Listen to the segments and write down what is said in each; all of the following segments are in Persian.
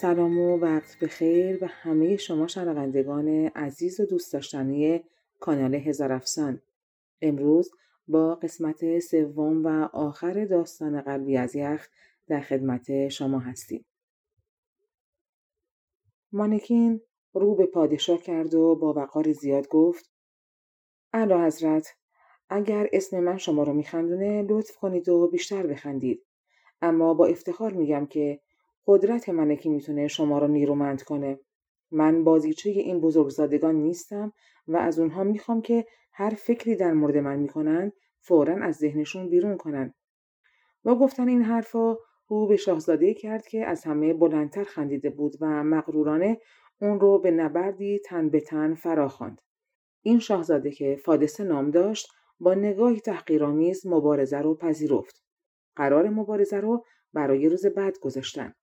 سلام و وقت بخیر و همه شما شنوندگان عزیز و دوست داشتنی کانال هزار افسان. امروز با قسمت سوم و آخر داستان قلبی از یخ در خدمت شما هستیم. مانکین رو به پادشاه کرد و با وقار زیاد گفت اعلی حضرت اگر اسم من شما رو میخندونه لطف کنید و بیشتر بخندید. اما با افتخار میگم که قدرت منه که می‌تونه شما رو نیرومند کنه من بازیچه این بزرگزادگان نیستم و از اونها می‌خوام که هر فکری در مورد من می‌کنن فورا از ذهنشون بیرون کنن با گفتن این حرفا رو به شاهزاده کرد که از همه بلندتر خندیده بود و مغرورانه اون رو به نبردی تن به تن فراخواند. این شاهزاده که فادسه نام داشت با نگاهی تحقیرآمیز مبارزه رو پذیرفت. قرار مبارزه رو برای روز بعد گذاشتن.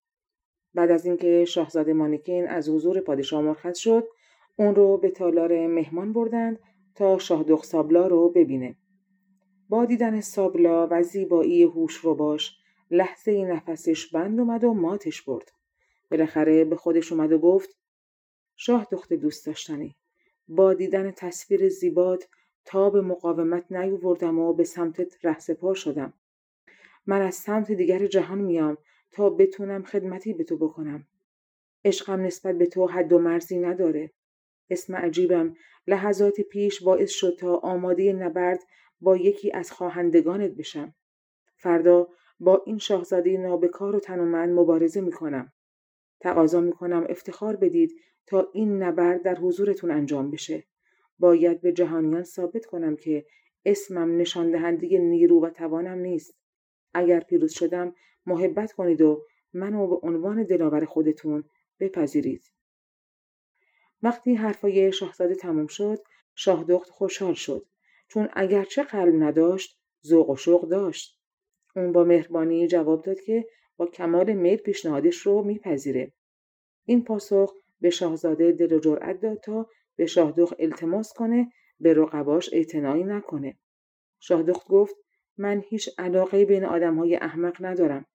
بعد از اینکه شاهزاده مانیکین از حضور پادشاه مرخص شد، اون رو به تالار مهمان بردند تا شاه سابلا رو ببینه. با دیدن سابلا و زیبایی هوش رو باش لحظه ای نفسش بند اومد و ماتش برد. بالاخره به خودش اومد و گفت شاه دخت دوست داشتنی با دیدن تصویر زیبات تا به مقاومت نیووردم و به سمتت رهسپار شدم. من از سمت دیگر جهان میام تا بتونم خدمتی به تو بکنم. عشقم نسبت به تو حد و مرزی نداره. اسم عجیبم لحظات پیش باعث شد تا آماده نبرد با یکی از خواهندگانت بشم. فردا با این شاهزاده نابکار و تنومند مبارزه می‌کنم. تقاضا می‌کنم افتخار بدید تا این نبرد در حضورتون انجام بشه. باید به جهانیان ثابت کنم که اسمم نشان دهنده نیرو و توانم نیست. اگر پیروز شدم محبت کنید و منو به عنوان دلاور خودتون بپذیرید. وقتی حرفای شاهزاده تموم شد، شاهدخت خوشحال شد. چون اگرچه قلب نداشت، ذوق و شوق داشت. اون با مهربانی جواب داد که با کمال میل پیشنهادش رو میپذیره. این پاسخ به شاهزاده دل و جرأت داد تا به شاهدخت التماس کنه به رقباش اعتنایی نکنه. شاهدخت گفت من هیچ علاقه بین آدم های احمق ندارم.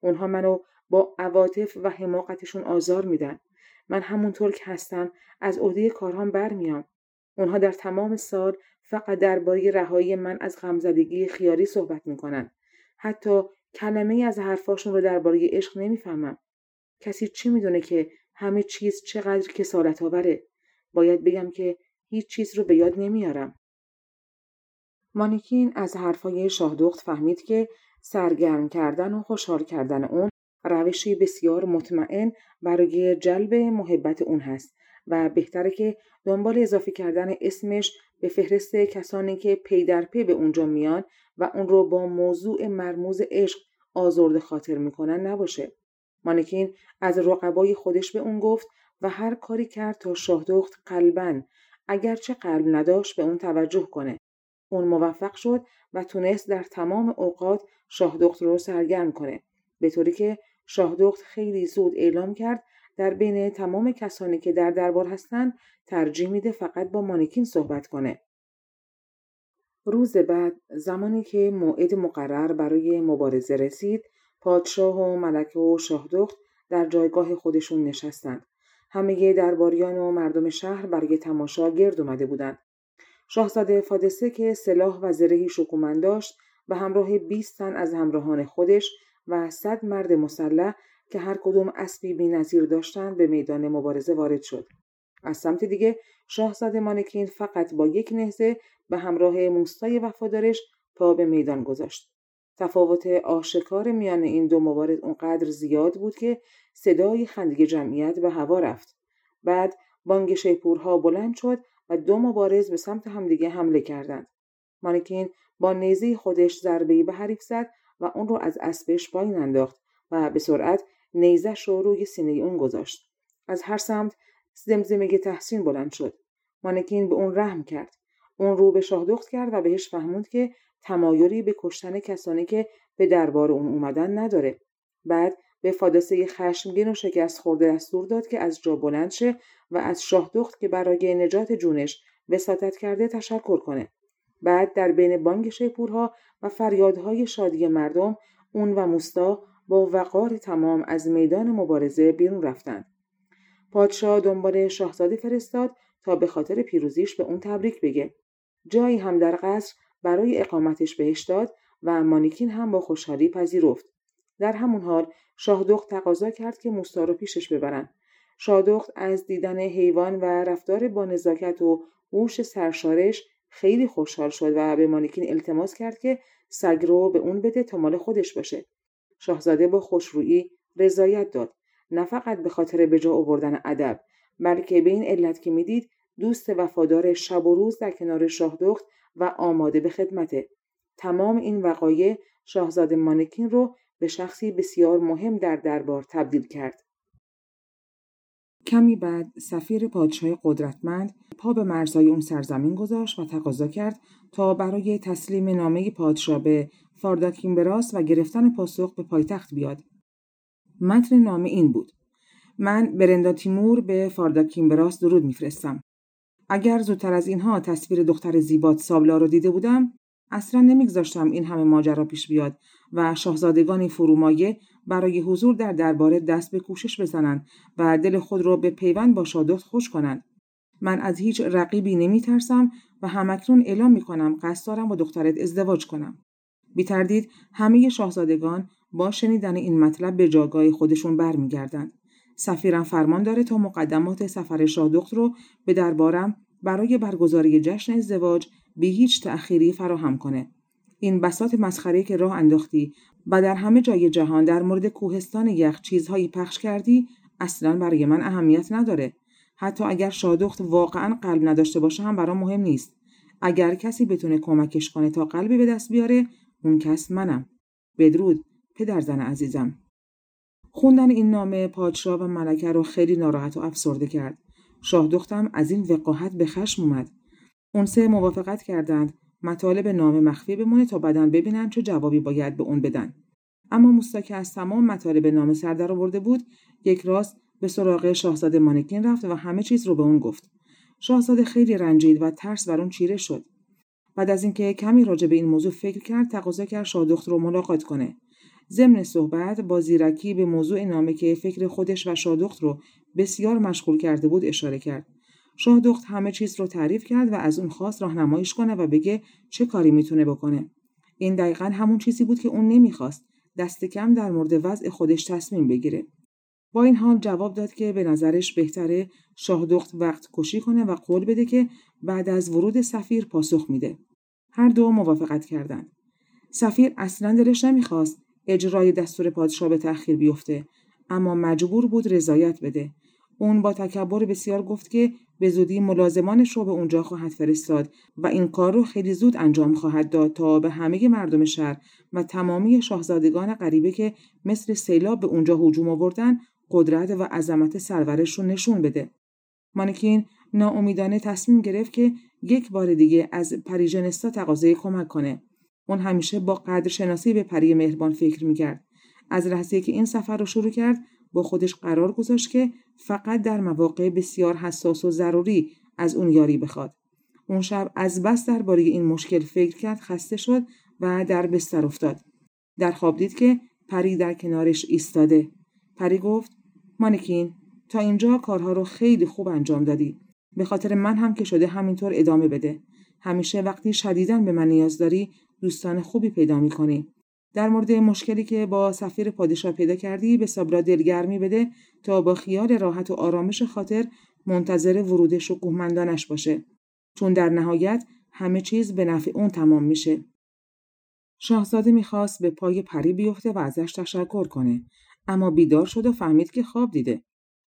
اونها منو با عواطف و حماقتشون آزار میدن. من همونطور که هستم از عهده کارهام برمیام. اونها در تمام سال فقط درباره رهایی من از غمزدگی خیالی صحبت می‌کنن. حتی کلمه از حرفاشون رو درباره عشق نمی‌فهمم. کسی چی می‌دونه که همه چیز چقدر کسالت آوره؟ باید بگم که هیچ چیز رو به یاد نمیارم. مانیکین از حرفای شاهدخت فهمید که سرگرم کردن و خوشحال کردن اون روشی بسیار مطمئن برای جلب محبت اون هست و بهتره که دنبال اضافه کردن اسمش به فهرست کسانی که پی در پی به اونجا میان و اون رو با موضوع مرموز عشق آزرده خاطر می‌کنن نباشه. مانکین از رقبای خودش به اون گفت و هر کاری کرد تا شاهدخت قلبن اگرچه قلب نداشت به اون توجه کنه. اون موفق شد و تونست در تمام اوقات شاهدخت رو سرگرم کنه. به طوری که شاهدخت خیلی زود اعلام کرد در بین تمام کسانی که در دربار هستند ترجیح میده فقط با مانکین صحبت کنه. روز بعد زمانی که موعد مقرر برای مبارزه رسید پادشاه و ملکه و شاهدخت در جایگاه خودشون نشستند. همه درباریان و مردم شهر برای تماشا گرد اومده بودند. شاهزاده فادسه که سلاح و زرهی شکومن داشت و همراه 20 تن از همراهان خودش و صد مرد مسلح که هر کدوم اسبی بینظیر داشتند به میدان مبارزه وارد شد. از سمت دیگه شاهزاده مانکین فقط با یک نهزه به همراه موستای وفادارش پا به میدان گذاشت. تفاوت آشکار میان این دو مبارز اونقدر زیاد بود که صدای خندگی جمعیت به هوا رفت. بعد بانگ شیپورها بلند شد و دو مبارز به سمت همدیگه حمله کردند. مانکین با نیزه خودش ضربهای به حریف زد و اون رو از اسبش پایین انداخت و به سرعت نیزش رو روی سینه اون گذاشت. از هر سمت زمزمه تحسین بلند شد. مانکین به اون رحم کرد. اون رو به شاهدخت کرد و بهش فهموند که تمایلی به کشتن کسانی که به دربار اون اومدن نداره. بعد به فادسه خشمگین و شکست خورده دستور داد که از جا بلند شه و از شاهدخت که برای نجات جونش وساطت کرده تشکر کنه. بعد در بین بانگ شیپورها و فریادهای شادی مردم اون و موستا با وقار تمام از میدان مبارزه بیرون رفتند. پادشاه دنبال شاهزاده فرستاد تا به خاطر پیروزیش به اون تبریک بگه. جایی هم در قصر برای اقامتش بهش داد و مانیکین هم با خوشحالی پذیرفت. در همون حال شاهدخت تقاضا کرد که موستا رو پیشش ببرن. شاهدخت از دیدن حیوان و رفتار با نزاکت و هوش سرشارش خیلی خوشحال شد و به مانیکین التماس کرد که سگ رو به اون بده تا مال خودش باشه. شاهزاده با خوشرویی رضایت داد. نه فقط به خاطر به جا آوردن ادب بلکه به این علت که می‌دید دوست وفادار شب و روز در کنار شاهدخت و آماده به خدمته. تمام این وقایع شاهزاده مانکین رو به شخصی بسیار مهم در دربار تبدیل کرد کمی بعد سفیر پادشاه قدرتمند پا به مرزهای اون سرزمین گذاشت و تقاضا کرد تا برای تسلیم نامه پادشاه به فارداکیمبراس و گرفتن پاسخ به پایتخت بیاد. متن نامه این بود. من برندا تیمور به فارداکیمبراس درود میفرستم. اگر زودتر از اینها تصویر دختر زیبات سابلا رو دیده بودم اصلا نمیگذاشتم این همه ماجرا پیش بیاد و شاهزادگانی فرومایه برای حضور در درباره دست به کوشش بزنند و دل خود را به پیوند با شادخت خوش کنند. من از هیچ رقیبی نمی ترسم و همکنون اعلام می کنم قصد دارم با دخترت ازدواج کنم. بی تردید همه شاهزادگان با شنیدن این مطلب به جاگاه خودشون برمیگردند. سفیرم فرمان داره تا مقدمات سفر شاهدخت رو به دربارم برای برگزاری جشن ازدواج به هیچ تأخیری فراهم کنه. این بسات مسخره که راه انداختی و در همه جای جهان در مورد کوهستان یخ چیزهایی پخش کردی اصلا برای من اهمیت نداره. حتی اگر شادخت واقعا قلب نداشته باشه هم برام مهم نیست. اگر کسی بتونه کمکش کنه تا قلبی به دست بیاره اون کس منم. بدرود پدر زن عزیزم. خوندن این نامه پادشاه و ملکه رو خیلی ناراحت و افسرده کرد. شاه دختم از این وقاحت به خشم اومد. اون سه موافقت کردند مطالب نامه مخفی بمونه تا بدن ببینن چه جوابی باید به اون بدن. اما موستا که از تمام مطالب نامه سر در آورده بود یک راست به سراغ شاهزاده مانکین رفت و همه چیز رو به اون گفت. شاهزاده خیلی رنجید و ترس بر اون چیره شد. بعد از اینکه کمی راجع به این موضوع فکر کرد تقاضا کرد شاهدخت رو ملاقات کنه ضمن صحبت با زیرکی به موضوع نامه که فکر خودش و شادخت رو بسیار مشغول کرده بود اشاره کرد. شادخت همه چیز رو تعریف کرد و از اون خواست راهنماییش کنه و بگه چه کاری می‌تونه بکنه. این دقیقا همون چیزی بود که اون نمی‌خواست. دست کم در مورد وضع خودش تصمیم بگیره. با این حال جواب داد که به نظرش بهتره شاهدخت وقت کشی کنه و قول بده که بعد از ورود سفیر پاسخ میده. هر دو موافقت کردند. سفیر اصلا دلش نمی‌خواست اجرای دستور پادشاه به تأخیر بیفته اما مجبور بود رضایت بده اون با تکبر بسیار گفت که به زودی ملازمانش رو به اونجا خواهد فرستاد و این کار رو خیلی زود انجام خواهد داد تا به همه مردم شهر و تمامی شاهزادگان غریبه که مثل سیلاب به اونجا هجوم آوردن قدرت و عظمت سرورش رو نشون بده. مانکین ناامیدانه تصمیم گرفت که یک بار دیگه از پریژنستا تقاضای کمک کنه. اون همیشه با قدرشناسی به پری مهربان فکر می‌کرد. از لحظه که این سفر رو شروع کرد با خودش قرار گذاشت که فقط در مواقع بسیار حساس و ضروری از اون یاری بخواد. اون شب از بس درباره این مشکل فکر کرد خسته شد و در بستر افتاد. در خواب دید که پری در کنارش ایستاده. پری گفت مانکین تا اینجا کارها رو خیلی خوب انجام دادی. به خاطر من هم که شده همینطور ادامه بده. همیشه وقتی شدیدن به من نیاز داری دوستان خوبی پیدا می‌کنی در مورد مشکلی که با سفیر پادشاه پیدا کردی به سابرا دلگرمی بده تا با خیال راحت و آرامش خاطر منتظر ورود شکوهمندانش باشه. چون در نهایت همه چیز به نفع اون تمام میشه. شاهزاده می‌خواست به پای پری بیفته و ازش تشکر کنه اما بیدار شد و فهمید که خواب دیده.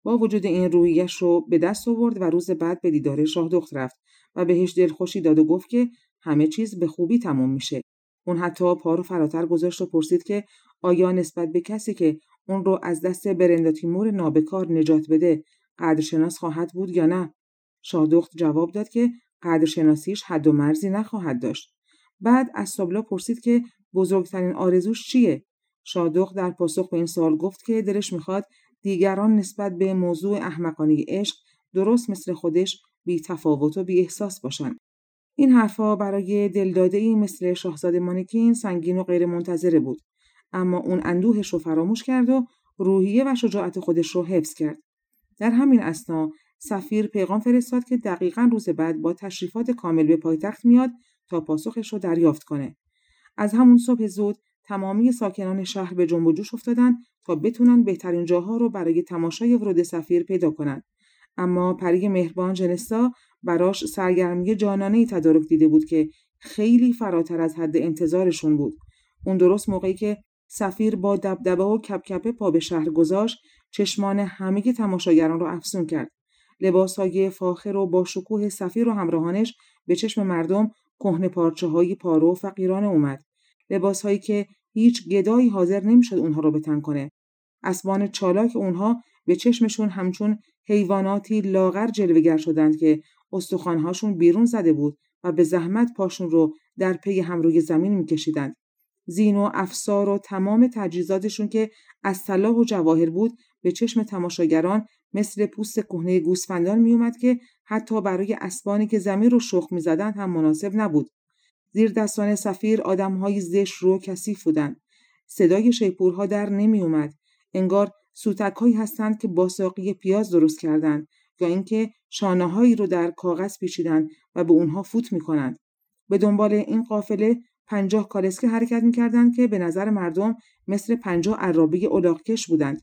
با وجود این رویش رو به دست آورد و روز بعد به دیدار شاه دخت رفت و بهش دلخوشی داد و گفت که همه چیز به خوبی تموم میشه. اون حتی پا رو فراتر گذاشت و پرسید که آیا نسبت به کسی که اون رو از دست برندا تیمور نابکار نجات بده قدرشناس خواهد بود یا نه؟ شادخت جواب داد که قدرشناسیش حد و مرزی نخواهد داشت. بعد از سابلا پرسید که بزرگترین آرزوش چیه؟ شادخت در پاسخ به این سوال گفت که دلش می‌خواد دیگران نسبت به موضوع احمقانه عشق درست مثل خودش بی تفاوت و بی احساس باشن. این حرفها برای دلداده ای مثل شاهزاده مانکین سنگین و غیر منتظره بود. اما اون اندوهش رو فراموش کرد و روحیه و شجاعت خودش رو حفظ کرد. در همین اسنا سفیر پیغام فرستاد که دقیقا روز بعد با تشریفات کامل به پایتخت میاد تا پاسخش رو دریافت کنه. از همون صبح زود تمامی ساکنان شهر به جنب و جوش افتادن تا بتونن بهترین جاها رو برای تماشای ورود سفیر پیدا کنند. اما پری مهربان جنسا براش سرگرمی جانانه ای تدارک دیده بود که خیلی فراتر از حد انتظارشون بود. اون درست موقعی که سفیر با دبدبه و کپکپه پا به شهر گذاشت چشمان همه تماشاگران رو افسون کرد. های فاخر و با شکوه سفیر و همراهانش به چشم مردم کهنه پارچه های پارو و فقیرانه اومد. هایی که هیچ گدایی حاضر نمی‌شد اونها رو بتن کنه. اسبان چالاک اونها به چشمشون همچون حیواناتی لاغر جلوگر شدند که استخوانهاشون بیرون زده بود و به زحمت پاشون رو در پی هم روی زمین میکشیدند. زین و افسار و تمام تجهیزاتشون که از طلا و جواهر بود به چشم تماشاگران مثل پوست کهنه گوسفندان میومد که حتی برای اسبانی که زمین رو شخ می‌زدند هم مناسب نبود. زیر دستان سفیر آدمهای زشت رو کثیف بودند. صدای شیپورها در نمیومد انگار سوتکهایی هستند که با ساقی پیاز درست کردند. یا اینکه شانههایی رو در کاغذ پیچیدند و به اونها فوت می‌کنند. به دنبال این قافله پنجاه کالسکه حرکت می‌کردند که به نظر مردم مثل پنجاه عرابه الاغکش بودند.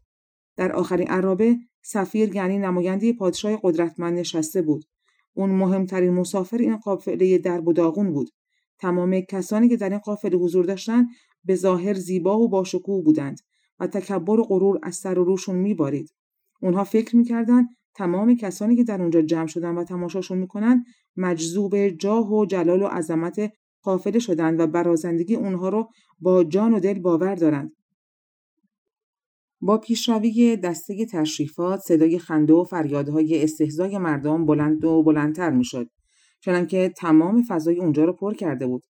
در آخرین عرابه سفیر یعنی نماینده پادشاه قدرتمند نشسته بود. اون مهمترین مسافر این قافله در و بود. تمام کسانی که در این قافله حضور داشتند به ظاهر زیبا و باشکوه بودند و تکبر و غرور از سر و روشون میبارید. اونها فکر می‌کردند تمام کسانی که در اونجا جمع شدن و تماشاشون می‌کنن مجذوب جاه و جلال و عظمت قافله شدند و برازندگی اونها رو با جان و دل باور دارند. با پیشروی دسته تشریفات صدای خنده و فریادهای استهزای مردم بلند و بلندتر می‌شد چنانکه تمام فضای اونجا رو پر کرده بود.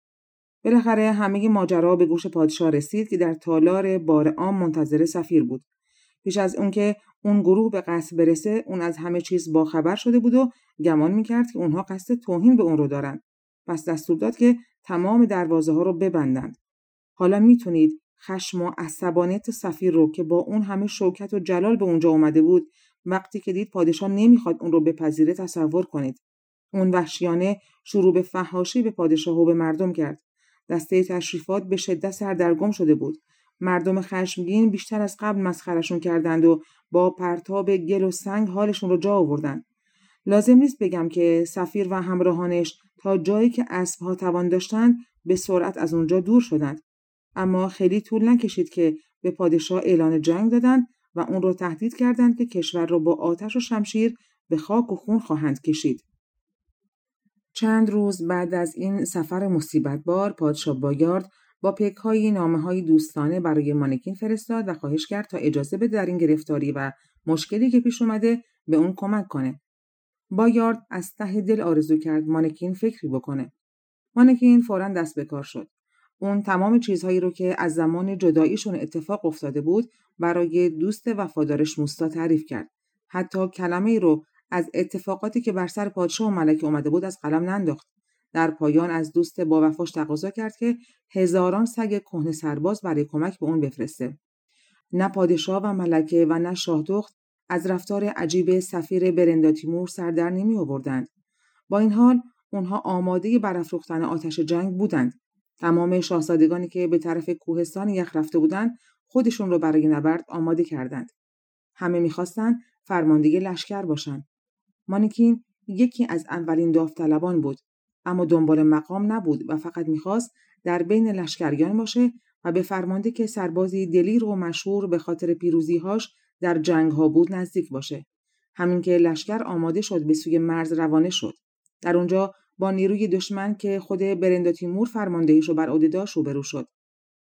بالاخره همه ماجرا به گوش پادشاه رسید که در تالار بار عام منتظر سفیر بود. پیش از اون که اون گروه به قصد برسه اون از همه چیز باخبر شده بود و گمان می‌کرد که اونها قصد توهین به اون رو دارند پس دستور داد که تمام دروازه ها رو ببندند. حالا می‌تونید خشم و عصبانیت سفیر رو که با اون همه شوکت و جلال به اونجا اومده بود وقتی که دید پادشاه نمی‌خواد اون رو بپذیره تصور کنید. اون وحشیانه شروع به فحاشی به پادشاه و به مردم کرد. دسته تشریفات به شدت سردرگم شده بود. مردم خشمگین بیشتر از قبل مسخرشون کردند و با پرتاب گل و سنگ حالشون رو جا آوردند لازم نیست بگم که سفیر و همراهانش تا جایی که اسبها توان داشتند به سرعت از اونجا دور شدند اما خیلی طول نکشید که به پادشاه اعلان جنگ دادند و اون را تهدید کردند که کشور را با آتش و شمشیر به خاک و خون خواهند کشید. چند روز بعد از این سفر مصیبت بار پادشاه بایارد با پک های نامه های دوستانه برای مانکین فرستاد و خواهش کرد تا اجازه بده در این گرفتاری و مشکلی که پیش اومده به اون کمک کنه. بایارد از ته دل آرزو کرد مانکین فکری بکنه. مانکین فورا دست به کار شد. اون تمام چیزهایی رو که از زمان جداییشون اتفاق افتاده بود برای دوست وفادارش موستا تعریف کرد. حتی کلمه رو از اتفاقاتی که بر سر پادشاه و ملکه اومده بود از قلم ننداخت. در پایان از دوست با وفاش تقاضا کرد که هزاران سگ کهنه سرباز برای کمک به اون بفرسته. نه پادشاه و ملکه و نه شاهدخت از رفتار عجیب سفیر برندا تیمور سر در نمی آوردند. با این حال اونها آماده برافروختن آتش جنگ بودند تمام شاهزادگانی که به طرف کوهستان یخ رفته بودند خودشون رو برای نبرد آماده کردند. همه می‌خواستند فرماندهی لشکر باشند. مانیکین یکی از اولین داوطلبان بود اما دنبال مقام نبود و فقط می‌خواست در بین لشکریان باشه و به فرمانده که سربازی دلیر و مشهور به خاطر پیروزیهاش در جنگ ها بود نزدیک باشه. همین که لشکر آماده شد به سوی مرز روانه شد. در اونجا با نیروی دشمن که خود برندا تیمور فرماندهیش رو بر عهده داشت روبرو شد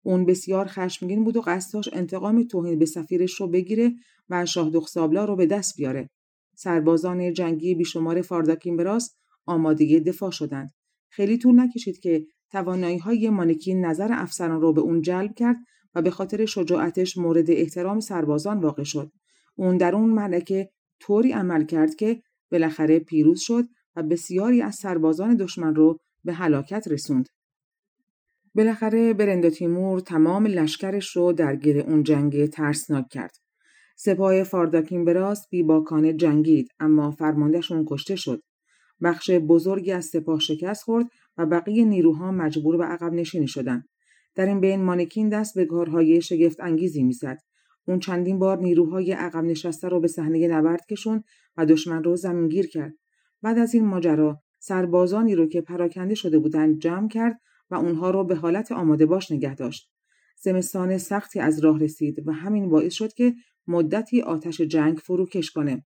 اون بسیار خشمگین بود و قصد داشت انتقام توهین به سفیرش رو بگیره و شاه سابلا رو به دست بیاره سربازان جنگی بیشمار فارداکین براس آمادگی دفاع شدند خیلی طول نکشید که توانایی های مانکین نظر افسران رو به اون جلب کرد و به خاطر شجاعتش مورد احترام سربازان واقع شد. اون در اون ملکه طوری عمل کرد که بالاخره پیروز شد و بسیاری از سربازان دشمن رو به هلاکت رسوند. بالاخره برندا تیمور تمام لشکرش رو درگیر اون جنگ ترسناک کرد. سپاه فارداکین براس بیباکانه جنگید اما فرماندهشون کشته شد. بخش بزرگی از سپاه شکست خورد و بقیه نیروها مجبور به عقب نشینی شدند. در این بین مانکین دست به کارهای شگفت انگیزی می‌زد. اون چندین بار نیروهای عقب نشسته رو به صحنه نبرد کشون و دشمن رو زمینگیر کرد. بعد از این ماجرا سربازانی رو که پراکنده شده بودند جمع کرد و اونها رو به حالت آماده باش نگه داشت. زمستان سختی از راه رسید و همین باعث شد که مدتی آتش جنگ فروکش کنه.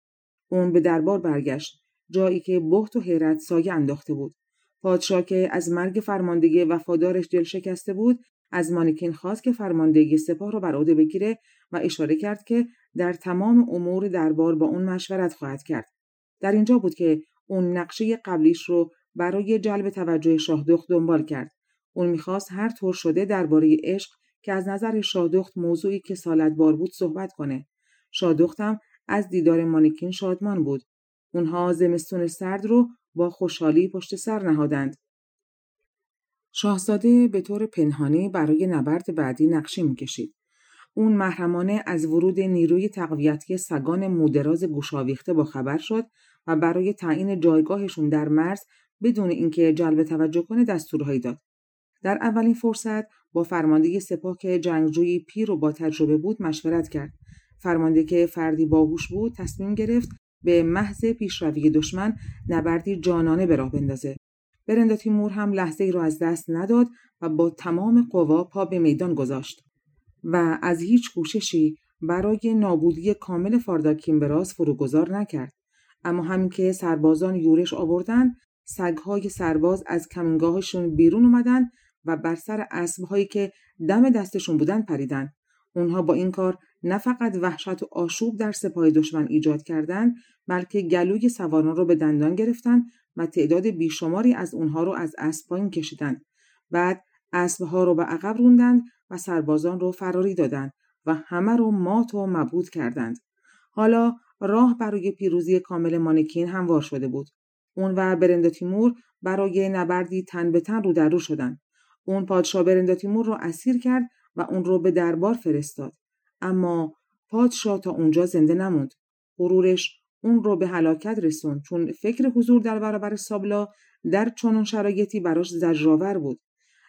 اون به دربار برگشت جایی که بخت و حیرت سایه انداخته بود. پادشاه که از مرگ فرماندگی وفادارش دل شکسته بود از مانکین خواست که فرماندهی سپاه را بر عهده بگیره و اشاره کرد که در تمام امور دربار با اون مشورت خواهد کرد. در اینجا بود که اون نقشه قبلیش رو برای جلب توجه شاهدخت دنبال کرد. اون می‌خواست هر طور شده درباره عشق که از نظر شاهدخت موضوعی که سالت بار بود صحبت کنه. شاهدختم از دیدار مانکین شادمان بود. اونها زمستون سرد رو با خوشحالی پشت سر نهادند. شاهزاده به طور پنهانی برای نبرد بعدی نقشه می‌کشید. اون محرمانه از ورود نیروی تقویتی سگان مودراز گوشاویخته با خبر شد و برای تعیین جایگاهشون در مرز بدون اینکه جلب توجه کنه دستورهایی داد. در اولین فرصت با فرمانده سپاه که جنگجویی پیر و با تجربه بود مشورت کرد. فرمانده که فردی باهوش بود تصمیم گرفت به محض پیشروی دشمن نبردی جانانه به راه بندازه. برندا تیمور هم لحظه ای را از دست نداد و با تمام قوا پا به میدان گذاشت و از هیچ کوششی برای نابودی کامل فارداکیمبراس فروگذار نکرد. اما همین که سربازان یورش آوردن سگهای سرباز از کمینگاهشون بیرون اومدن و بر سر اسبهایی که دم دستشون بودن پریدن. اونها با این کار نه فقط وحشت و آشوب در سپاه دشمن ایجاد کردند بلکه گلوی سواران را به دندان گرفتند و تعداد بیشماری از اونها رو از اسب پایین کشیدند. بعد اسبها رو به عقب روندند و سربازان رو فراری دادند و همه رو مات و مبهوت کردند. حالا راه برای پیروزی کامل مانکین هموار شده بود. اون و برندا تیمور برای نبردی تن به تن رو در رو شدند. اون پادشاه برندا تیمور رو اسیر کرد و اون رو به دربار فرستاد اما پادشاه تا اونجا زنده نموند. غرورش اون رو به هلاکت رسوند چون فکر حضور در برابر سابلا در چنان شرایطی براش زجرآور بود.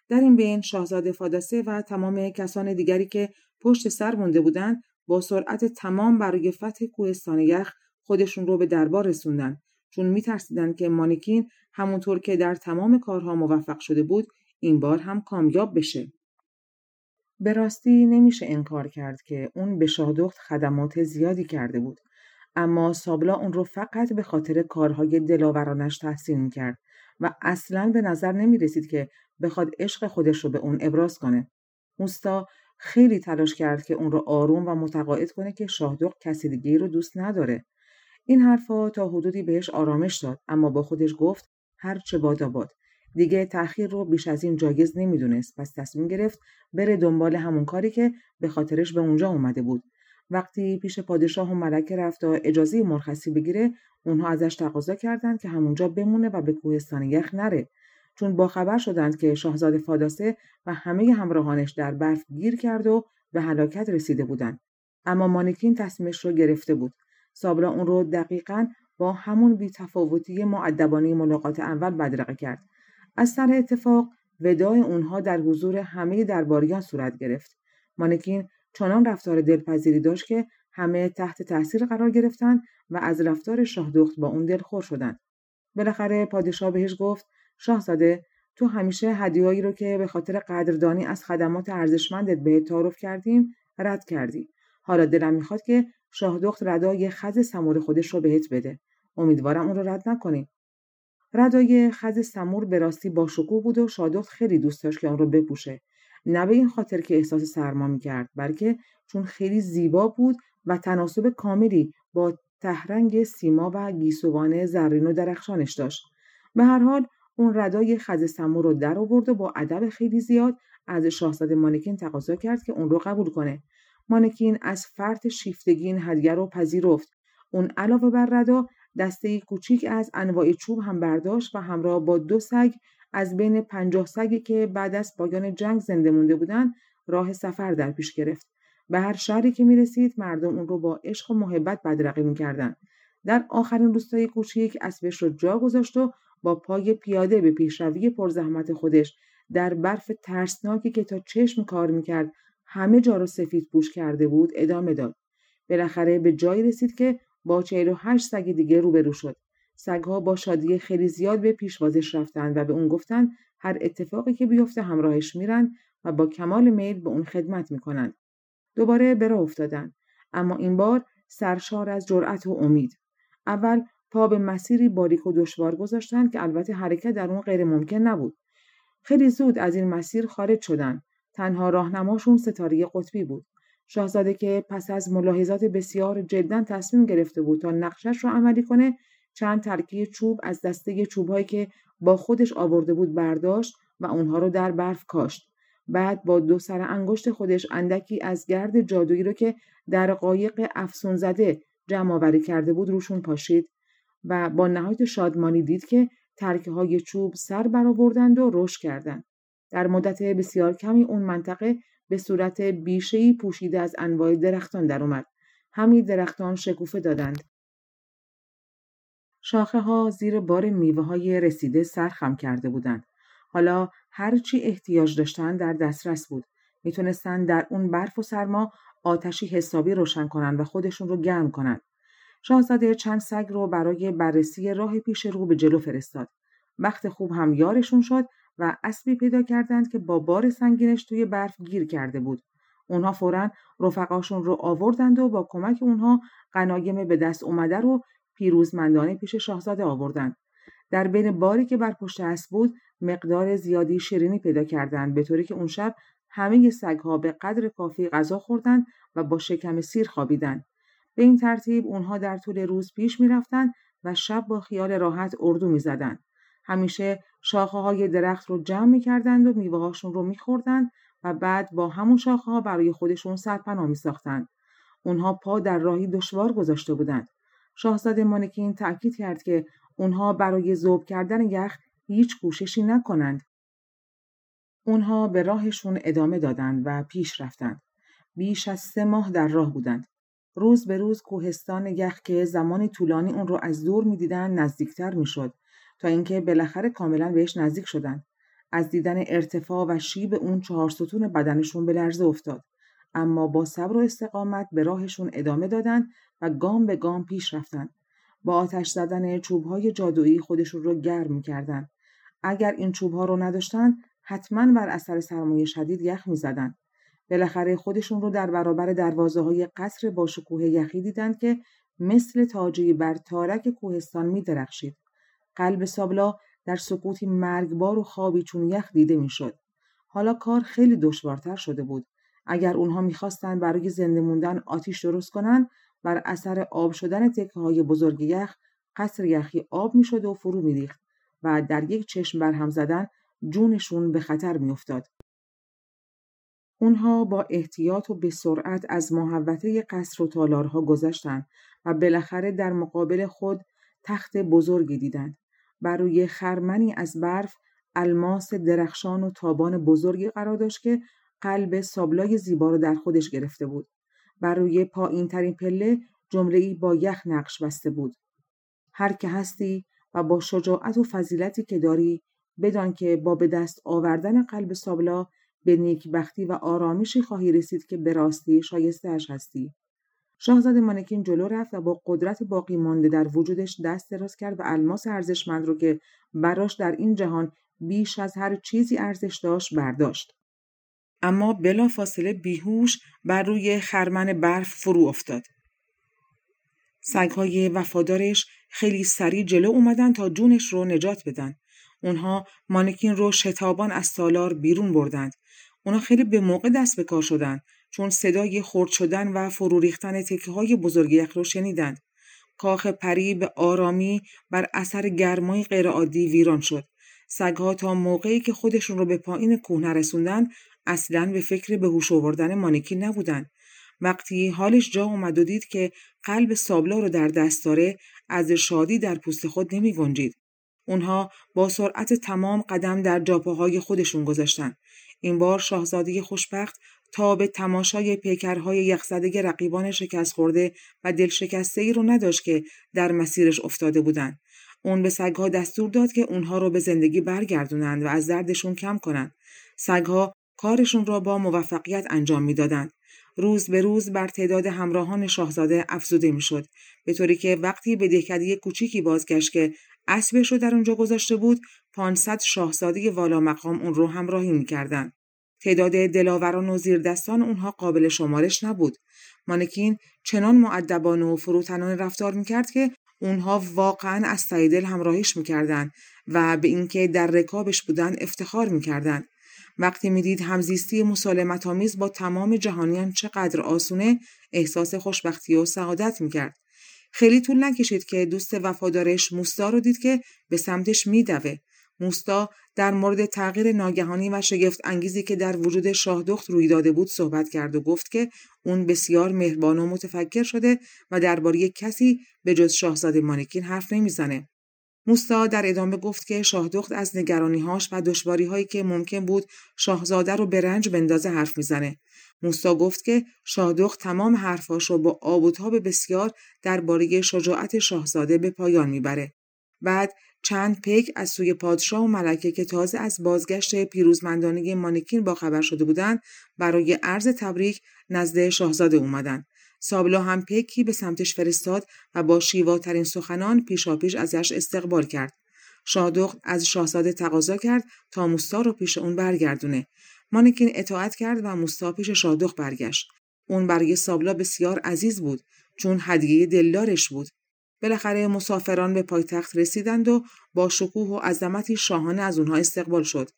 در این بین شاهزاده فاداسه و تمام کسان دیگری که پشت سر مونده بودند با سرعت تمام برای فتح کوهستان یخ خودشون رو به دربار رسوندن چون میترسیدند که مانکین همونطور که در تمام کارها موفق شده بود این بار هم کامیاب بشه. به راستی نمیشه انکار کرد که اون به شادخت خدمات زیادی کرده بود اما سابلا اون رو فقط به خاطر کارهای دلاورانش تحسین می‌کرد و اصلا به نظر نمی رسید که بخواد عشق خودش رو به اون ابراز کنه. موستا خیلی تلاش کرد که اون رو آروم و متقاعد کنه که شاهدخت کسی دیگه رو دوست نداره. این حرفا تا حدودی بهش آرامش داد اما با خودش گفت هر چه باد دیگه تأخیر رو بیش از این جایز نمی‌دونست. پس تصمیم گرفت بره دنبال همون کاری که به خاطرش به اونجا اومده بود. وقتی پیش پادشاه و ملکه رفت تا اجازه مرخصی بگیره اونها ازش تقاضا کردند که همونجا بمونه و به کوهستان یخ نره. چون باخبر شدند که شاهزاده فاداسه و همه همراهانش در برف گیر کرد و به هلاکت رسیده بودند. اما مانکین تصمیمش رو گرفته بود. سابرا اون رو دقیقا با همون بیتفاوتی معدبانه ملاقات اول بدرقه کرد. از سر اتفاق ودای اونها در حضور همه درباریان صورت گرفت. مانکین چنان رفتار دلپذیری داشت که همه تحت تاثیر قرار گرفتند و از رفتار شاهدخت با اون دلخور شدند. بالاخره پادشاه بهش گفت شاهزاده تو همیشه هدیهایی رو که به خاطر قدردانی از خدمات ارزشمندت بهت تعارف کردیم رد کردی. حالا دلم می‌خواد که شاهدخت ردای خز سمور خودش رو بهت بده. امیدوارم اون رو رد نکنی. ردای خز سمور به راستی با شکوه بود و شادوت خیلی دوست داشت که آن را بپوشه. نه به این خاطر که احساس سرما می‌کرد بلکه چون خیلی زیبا بود و تناسب کاملی با تهرنگ سیما و گیسوان زرین و درخشانش داشت. به هر حال اون ردای خز سمور رو در آورد و با ادب خیلی زیاد از شاهزاده مانکین تقاضا کرد که اون رو قبول کنه. مانکین از فرط شیفتگی این هدیه رو پذیرفت. اون علاوه بر ردا دسته کوچیک از انواع چوب هم برداشت و همراه با دو سگ از بین پنجاه سگی که بعد از پایان جنگ زنده مونده بودند راه سفر در پیش گرفت. به هر شهری که می رسید مردم اون رو با عشق و محبت بدرقه می‌کردند. در آخرین روستای کوچیک اسبش رو جا گذاشت و با پای پیاده به پیشروی پرزحمت خودش در برف ترسناکی که تا چشم کار می‌کرد همه جا رو سفید پوش کرده بود ادامه داد. بالاخره به جایی رسید که با چهل و هشت سگ دیگه روبرو شد. سگها با شادی خیلی زیاد به پیشوازش رفتند و به اون گفتن هر اتفاقی که بیفته همراهش میرن و با کمال میل به اون خدمت می‌کنند دوباره به راه افتادند اما این بار سرشار از جرأت و امید. اول پا به مسیری باریک و دشوار گذاشتند که البته حرکت در اون غیر ممکن نبود. خیلی زود از این مسیر خارج شدند تنها راهنماشون ستاره قطبی بود. شاهزاده که پس از ملاحظات بسیار جدا تصمیم گرفته بود تا نقشش رو عملی کنه چند ترکیه چوب از دسته چوبهایی که با خودش آورده بود برداشت و اونها رو در برف کاشت بعد با دو سر انگشت خودش اندکی از گرد جادویی رو که در قایق افسون زده جمع آوری کرده بود روشون پاشید و با نهایت شادمانی دید که ترکه های چوب سر برآوردند و رشد کردند. در مدت بسیار کمی اون منطقه به صورت بیشهای پوشیده از انواع درختان در اومد. همین درختان شکوفه دادند. شاخه ها زیر بار میوه های رسیده سرخم کرده بودند. حالا هر چی احتیاج داشتن در دسترس بود. می‌تونستن در اون برف و سرما آتشی حسابی روشن کنند و خودشون رو گرم کنند. شاهزاده چند سگ رو برای بررسی راه پیش رو به جلو فرستاد. وقت خوب هم یارشون شد و اسبی پیدا کردند که با بار سنگینش توی برف گیر کرده بود. اونها فورا رفقاشون رو آوردند و با کمک اونها قنایم به دست اومده رو پیروزمندانه پیش شاهزاده آوردند. در بین باری که بر پشت اسب بود مقدار زیادی شیرینی پیدا کردند به طوری که اون شب همه سگها به قدر کافی غذا خوردند و با شکم سیر خوابیدند. به این ترتیب اونها در طول روز پیش می‌رفتند و شب با خیال راحت اردو می‌زدند. همیشه شاخه های درخت رو جمع می‌کردند و میوه هاشون رو میخوردند و بعد با همون شاخه ها برای خودشون سرپناه میساختند. اونها پا در راهی دشوار گذاشته بودند. شاهزاده مانکین تأکید کرد که اونها برای ذوب کردن یخ هیچ کوششی نکنند. اونها به راهشون ادامه دادند و پیش رفتند. بیش از سه ماه در راه بودند. روز به روز کوهستان یخ که زمان طولانی اون رو از دور می‌دیدند نزدیکتر می‌شد تا اینکه بالاخره کاملا بهش نزدیک شدند. از دیدن ارتفاع و شیب اون چهار ستون بدنشون به لرزه افتاد. اما با صبر و استقامت به راهشون ادامه دادند و گام به گام پیش رفتند. با آتش زدن چوبهای جادویی خودشون رو گرم می‌کردند. اگر این چوبها رو نداشتند حتما بر اثر سرمایه شدید یخ می‌زدند. بالاخره خودشون رو در برابر دروازه های قصر با شکوه یخی دیدند که مثل تاجی بر تارک کوهستان می درخشید. قلب سابلا در سکوتی مرگبار و خوابی چون یخ دیده می‌شد. حالا کار خیلی دشوارتر شده بود. اگر اونها می‌خواستند برای زنده موندن آتیش درست کنند بر اثر آب شدن تکه های بزرگ یخ قصر یخی آب می‌شد و فرو میریخت و در یک چشم برهم زدن جونشون به خطر میافتاد. اونها با احتیاط و به سرعت از محوطه قصر و تالارها گذشتند و بالاخره در مقابل خود تخت بزرگی دیدند. بر روی خرمنی از برف الماس درخشان و تابان بزرگی قرار داشت که قلب سابلای زیبا رو در خودش گرفته بود. بر روی پایین ترین پله جمله ای با یخ نقش بسته بود. هر که هستی و با شجاعت و فضیلتی که داری بدان که با به دست آوردن قلب سابلا به نیکبختی و آرامشی خواهی رسید که به راستی شایستهاش هستی. شاهزاده مانکین جلو رفت و با قدرت باقی مانده در وجودش دست دراز کرد و الماس ارزشمند رو که براش در این جهان بیش از هر چیزی ارزش داشت برداشت. اما بلا فاصله بیهوش بر روی خرمن برف فرو افتاد. سگهای وفادارش خیلی سریع جلو اومدن تا جونش رو نجات بدن. اونها مانکین رو شتابان از سالار بیرون بردند. اونا خیلی به موقع دست به کار شدند چون صدای خرد شدن و فرو ریختن تکه های بزرگ یخ رو شنیدند. کاخ پری به آرامی بر اثر گرمای غیرعادی ویران شد. سگها تا موقعی که خودشون رو به پایین کوه نرسوندن اصلا به فکر به هوش آوردن مانیکی نبودن. وقتی حالش جا اومد و دید که قلب سابلا رو در دست داره از شادی در پوست خود نمی گنجید. اونها با سرعت تمام قدم در جاپاهای خودشون گذاشتن. این بار شاهزاده خوشبخت تا به تماشای پیکرهای یخزده رقیبان شکست خورده و دل شکسته ای رو نداشت که در مسیرش افتاده بودند. اون به سگها دستور داد که اونها رو به زندگی برگردونند و از دردشون کم کنند. سگها کارشون را با موفقیت انجام می‌دادند. روز به روز بر تعداد همراهان شاهزاده افزوده می‌شد به طوری که وقتی به دهکده کوچیکی بازگشت که اسبش رو در اونجا گذاشته بود 500 شاهزاده والا مقام اون رو همراهی می‌کردند تعداد دلاوران و زیردستان اونها قابل شمارش نبود. مانکین چنان معدبانه و فروتنانه رفتار می‌کرد که اونها واقعا از دل همراهیش می‌کردند و به اینکه در رکابش بودن افتخار می‌کردند وقتی می‌دید همزیستی مسالمت آمیز با تمام جهانیان چقدر آسونه احساس خوشبختی و سعادت می‌کرد. خیلی طول نکشید که دوست وفادارش موستا رو دید که به سمتش میدوه موستا در مورد تغییر ناگهانی و شگفت انگیزی که در وجود شاهدخت روی داده بود صحبت کرد و گفت که اون بسیار مهربان و متفکر شده و درباره کسی به جز شاهزاده مانکین حرف نمی‌زنه. موستا در ادامه گفت که شاهدخت از نگرانیهاش و هایی که ممکن بود شاهزاده رو به رنج بندازه حرف می‌زنه. موستا گفت که شاهدخت تمام حرفاش رو با آب و بسیار درباره شجاعت شاهزاده به پایان می‌بره. بعد چند پیک از سوی پادشاه و ملکه که تازه از بازگشت پیروزمندانه مانکین با خبر شده بودند برای عرض تبریک نزد شاهزاده اومدن. سابلا هم پیکی به سمتش فرستاد و با شیواترین سخنان پیشاپیش ازش استقبال کرد. شادخت از شاهزاده تقاضا کرد تا موستا رو پیش اون برگردونه. مانکین اطاعت کرد و موستا پیش شادخت برگشت. اون برای سابلا بسیار عزیز بود چون هدیه دلدارش بود. بالاخره مسافران به پایتخت رسیدند و با شکوه و عظمتی شاهانه از اونها استقبال شد.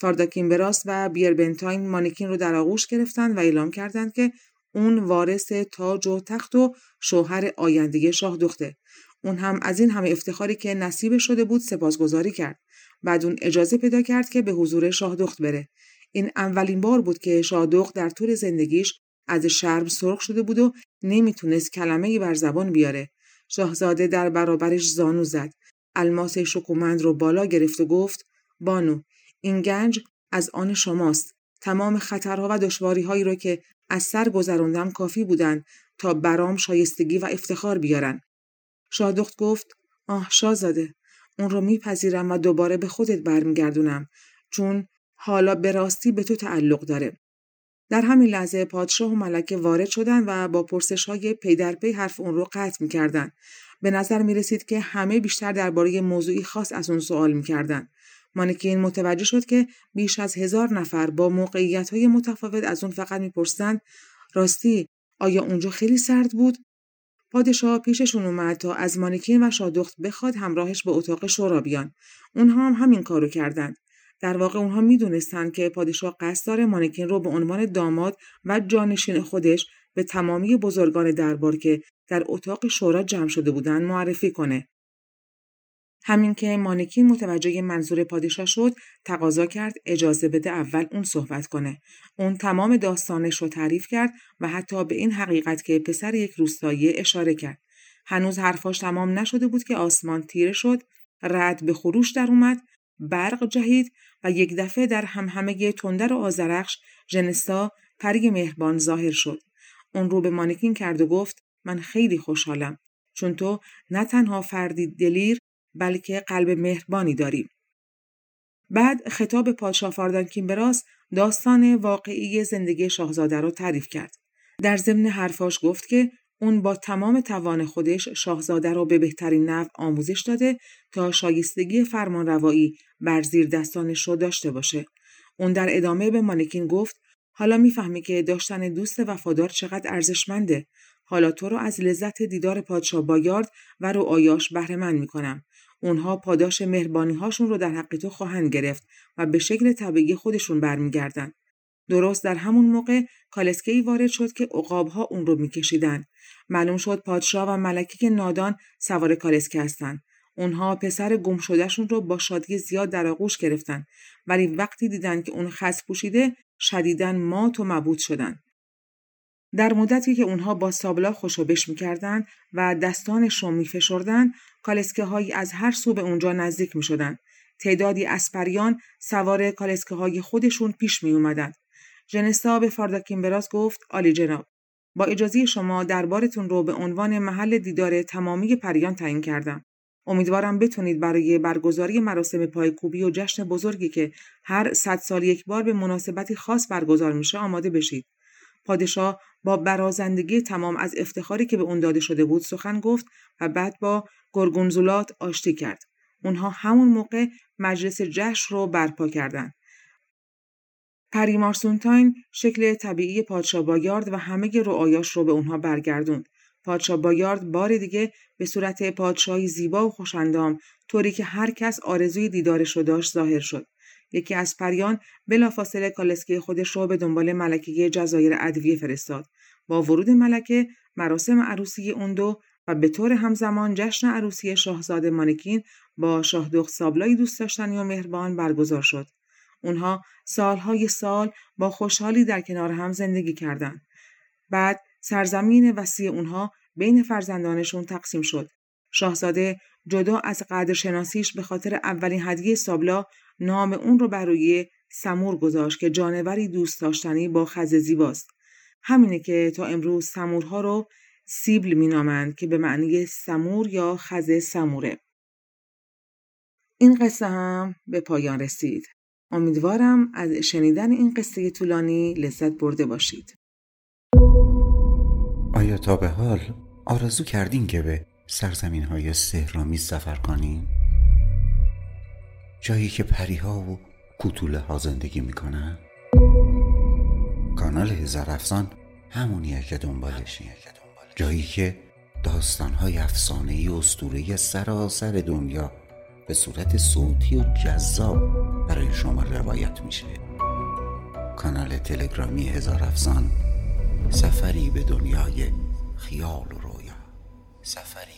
فارداکین و بیربنتاین مانیکین رو در آغوش گرفتند و اعلام کردند که اون وارث تاج و تخت و شوهر آینده شاه دخته. اون هم از این همه افتخاری که نصیب شده بود سپاسگزاری کرد. بعد اون اجازه پیدا کرد که به حضور شاه دخت بره. این اولین بار بود که شاه دخت در طول زندگیش از شرم سرخ شده بود و نمی‌تونست کلمه بر زبان بیاره. شاهزاده در برابرش زانو زد. الماس شکوهمند رو بالا گرفت و گفت بانو این گنج از آن شماست. تمام خطرها و دشواری رو که از سر گذراندم کافی بودند تا برام شایستگی و افتخار بیارن. شادخت گفت آه شاهزاده اون رو میپذیرم و دوباره به خودت برمیگردونم چون حالا به راستی به تو تعلق داره. در همین لحظه پادشاه و ملکه وارد شدند و با پرسش های پی در پی حرف اون رو قطع می‌کردند. به نظر می رسید که همه بیشتر درباره موضوعی خاص از اون سوال می‌کردند. مانکین متوجه شد که بیش از هزار نفر با موقعیت های متفاوت از اون فقط می‌پرسند راستی آیا اونجا خیلی سرد بود؟ پادشاه پیششون اومد تا از مانکین و شادخت بخواد همراهش به اتاق شورا بیان. اونها هم همین کارو کردند. در واقع اونها می‌دونستند که پادشاه قصد داره مانکین رو به عنوان داماد و جانشین خودش به تمامی بزرگان دربار که در اتاق شورا جمع شده بودند معرفی کنه. همین که مانکین متوجه منظور پادشاه شد تقاضا کرد اجازه بده اول اون صحبت کنه. اون تمام داستانش رو تعریف کرد و حتی به این حقیقت که پسر یک روستایی اشاره کرد. هنوز حرفاش تمام نشده بود که آسمان تیره شد رد به خروش در اومد برق جهید و یک دفعه در همهمه تندر و آزرخش جنستا پری مهربان ظاهر شد. اون رو به مانکین کرد و گفت من خیلی خوشحالم چون تو نه تنها فردی دلیر بلکه قلب مهربانی داریم. بعد خطاب پادشاه فاردان کیمبراس داستان واقعی زندگی شاهزاده را تعریف کرد. در ضمن حرفاش گفت که اون با تمام توان خودش شاهزاده را به بهترین نحو آموزش داده تا شایستگی فرمانروایی بر زیر دستانش رو داشته باشه. اون در ادامه به مانکین گفت حالا می‌فهمی که داشتن دوست وفادار چقدر ارزشمنده. حالا تو را از لذت دیدار پادشاه بایارد و رؤایاش بهرهمند می‌کنم اونها پاداش مهربانی هاشون رو در حق تو خواهند گرفت و به شکل طبیعی خودشون برمیگردن. درست در همون موقع کالسکی وارد شد که ها اون رو میکشیدند معلوم شد پادشاه و ملکه نادان سوار کالسکه هستند اونها پسر گم شدهشون رو با شادی زیاد در آغوش گرفتن. ولی وقتی دیدن که اون خس پوشیده شدیدن مات و مبود شدن. در مدتی که اونها با سابلا خوشوبش می‌کردند و دستانش رو میفشردن کالسکه هایی از هر سو به اونجا نزدیک می‌شدن. تعدادی اسپریان سوار کالسکه های خودشون پیش می اومدن. ژنستا به فارداکیمبراس گفت آلی جناب با اجازه شما دربارتون رو به عنوان محل دیدار تمامی پریان تعیین کردم. امیدوارم بتونید برای برگزاری مراسم پایکوبی و جشن بزرگی که هر صد سال یک بار به مناسبتی خاص برگزار میشه آماده بشید. پادشاه با برازندگی تمام از افتخاری که به اون داده شده بود سخن گفت و بعد با گرگونزولات آشتی کرد. اونها همون موقع مجلس جشن رو برپا کردند. پریمارسونتاین شکل طبیعی پادشاه بایارد و همه رعایاش رو به اونها برگردوند. پادشاه بایارد بار دیگه به صورت پادشاهی زیبا و خوشندام طوری که هر کس آرزوی دیدارش رو داشت ظاهر شد. یکی از پریان بلافاصله کالسکی خودش رو به دنبال ملکه جزایر ادویه فرستاد. با ورود ملکه مراسم عروسی اون دو و به طور همزمان جشن عروسی شاهزاده مانکین با شاهدخت سابلای دوست داشتنی و مهربان برگزار شد. اونها سالهای سال با خوشحالی در کنار هم زندگی کردند. بعد سرزمین وسیع اونها بین فرزندانشون تقسیم شد. شاهزاده جدا از قدرشناسیش به خاطر اولین هدیه سابلا نام اون رو برای سمور گذاشت که جانوری دوست داشتنی با خز زیباست. همینه که تا امروز سمورها رو سیبل مینامند که به معنی سمور یا خز سموره. این قصه هم به پایان رسید. امیدوارم از شنیدن این قصه طولانی لذت برده باشید. آیا تا به حال آرزو کردین که به سرزمین های سهرامی سفر کنین؟ جایی که پریها و کوتوله ها زندگی می‌کنن؟ کانال هزار افسان همونیه که دنبالشی جایی که داستان های افسانه ای اسطوره سراسر دنیا به صورت صوتی و جذاب برای شما روایت میشه کانال تلگرامی هزار افسان سفری به دنیای خیال و رویا سفری